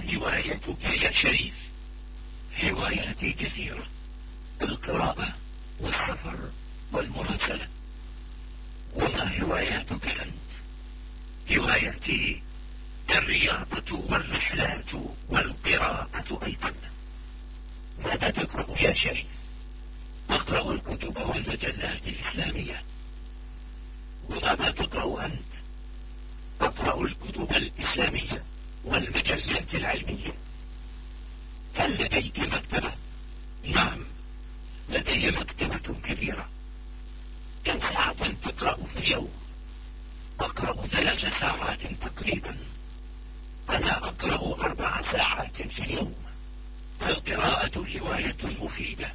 ما هوايتك يا شريف. هواياتي كثيرة القراءة والسفر والمراسلة. وما هواياتك أنت؟ هوايتي الرياضة والرحلات والقراءة أيضا. ماذا تقرأ يا شريف؟ أقرأ الكتب والمجلات الإسلامية. وماذا تقرأ أنت؟ أقرأ الكتب الإسلامية والمجلات العلمية. هل لديك مكتبة؟ نعم لدي مكتبة كبيرة. كم ساعة تقرأ في اليوم؟ أقرأ ثلاث ساعات تقريبا. أنا أقرأ أربع ساعات في اليوم. القراءة هواية مفيدة.